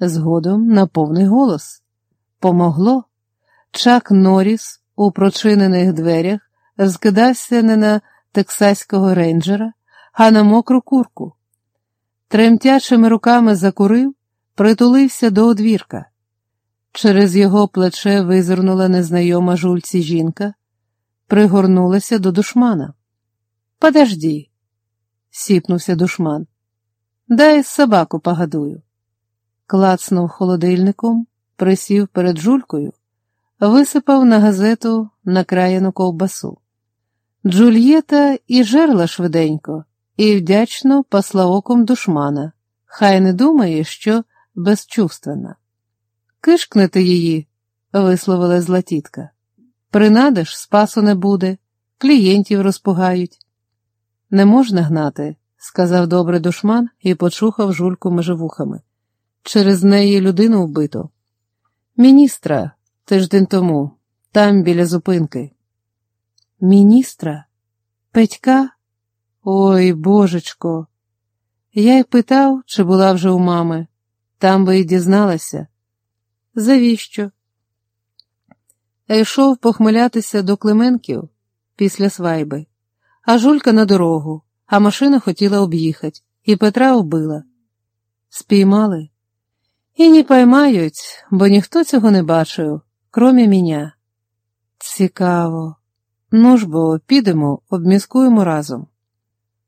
згодом на повний голос. Помогло. Чак Норріс у прочинених дверях скидався не на тексаського рейнджера, а на мокру курку. Тремтячими руками закурив, притулився до одвірка. Через його плече визирнула незнайома жульці жінка, пригорнулася до душмана. Подожди, сіпнувся душман. Дай собаку погадую. Клацнув холодильником, присів перед жулькою, висипав на газету накраєну ковбасу. Джульєта і жерла швиденько, і вдячно пасла оком душмана. Хай не думає, що безчувственна. Кишкнете її, висловила зла тітка. Принадиш, спасу не буде, клієнтів розпугають. Не можна гнати, сказав добре душман і почухав жульку межи вухами. Через неї людину вбито. Міністра, тиждень тому, там біля зупинки. Міністра? Петька? Ой, божечко. Я й питав, чи була вже у мами. Там би й дізналася. Завіщо? Йшов похмилятися до Клименків після свайби, а жулька на дорогу, а машина хотіла об'їхати, і Петра вбила. Спіймали? І не поймають, бо ніхто цього не бачив, кромі мене. Цікаво. Ну ж бо підемо, обміскуємо разом.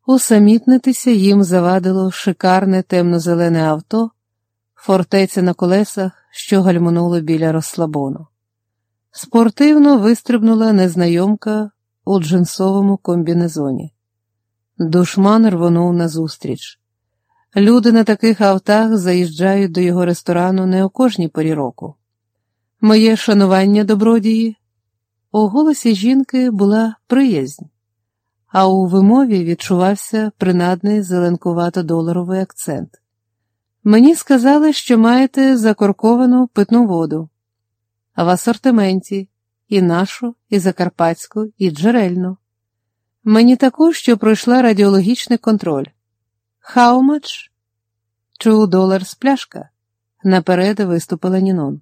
Усамітнитися їм завадило шикарне темно-зелене авто, фортеця на колесах, що гальмонуло біля розслабону. Спортивно вистрибнула незнайомка у джинсовому комбінезоні. Душман рвонув назустріч. Люди на таких автах заїжджають до його ресторану не о кожній порі року. Моє шанування добродії. У голосі жінки була приязнь, а у вимові відчувався принадний зеленкувато-доларовий акцент. Мені сказали, що маєте закорковану питну воду, в асортименті і нашу, і закарпатську, і джерельну. Мені таку, що пройшла радіологічний контроль. How much? Долар з пляшка. Наперед виступила Нінон.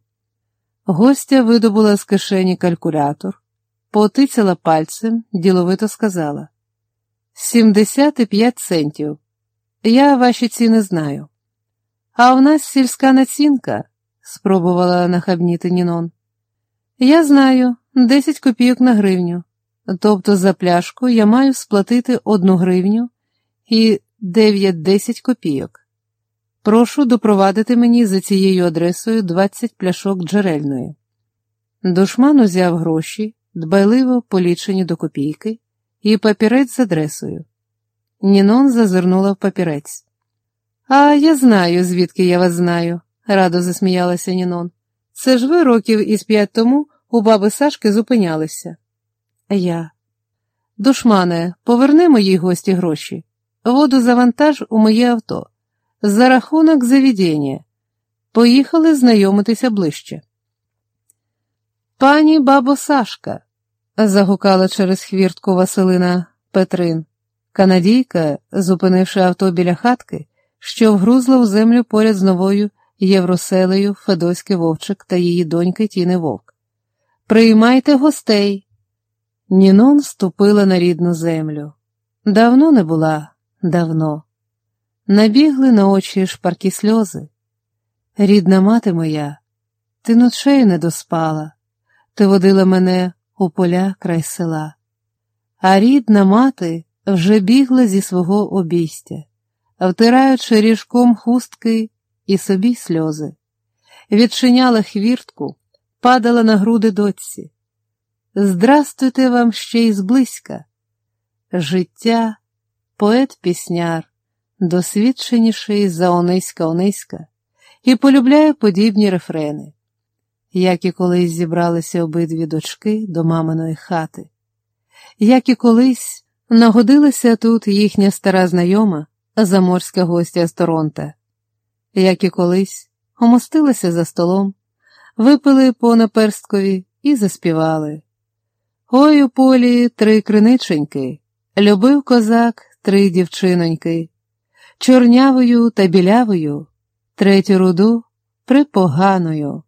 Гостя видобула з кишені калькулятор, потицяла пальцем, діловито сказала: Сімдесят п'ять центів. Я ваші ціни знаю. А в нас сільська націнка, спробувала нахабніти Нінон. Я знаю, десять копійок на гривню. Тобто за пляшку я маю сплатити одну гривню і дев'ять-десять копійок. Прошу допровадити мені за цією адресою 20 пляшок джерельної. Душман узяв гроші, дбайливо полічені до копійки, і папірець з адресою. Нінон зазирнула в папірець. А я знаю, звідки я вас знаю, радо засміялася Нінон. Це ж ви років із п'ять тому у баби Сашки зупинялися. Я. Душмане, поверни моїй гості гроші. Воду завантаж у моє авто. За рахунок завідіння. Поїхали знайомитися ближче. Пані бабо Сашка, загукала через хвіртку Василина Петрин. Канадійка, зупинивши авто біля хатки, що вгрузла в землю поряд з новою євроселею Федоський Вовчик та її доньки Тіни Вовк. Приймайте гостей. Нінон ступила на рідну землю. Давно не була, давно. Набігли на очі шпаркі сльози. Рідна мати моя, ти ночей не доспала, ти водила мене у поля край села, а рідна мати вже бігла зі свого обійстя, втираючи ріжком хустки і собі сльози, відчиняла хвіртку, падала на груди дочці. Здрастуйте вам ще й зблизька. Життя, поет пісняр досвідченіший за Ониська Ониська, і полюбляє подібні рефрени, як і колись зібралися обидві дочки до маминої хати, як і колись нагодилася тут їхня стара знайома, заморська гостя з Торонта, як і колись омостилися за столом, випили по наперсткові і заспівали. Ой у полі три криниченьки, любив козак три дівчиноньки чорнявою та білявою, третю руду припоганою.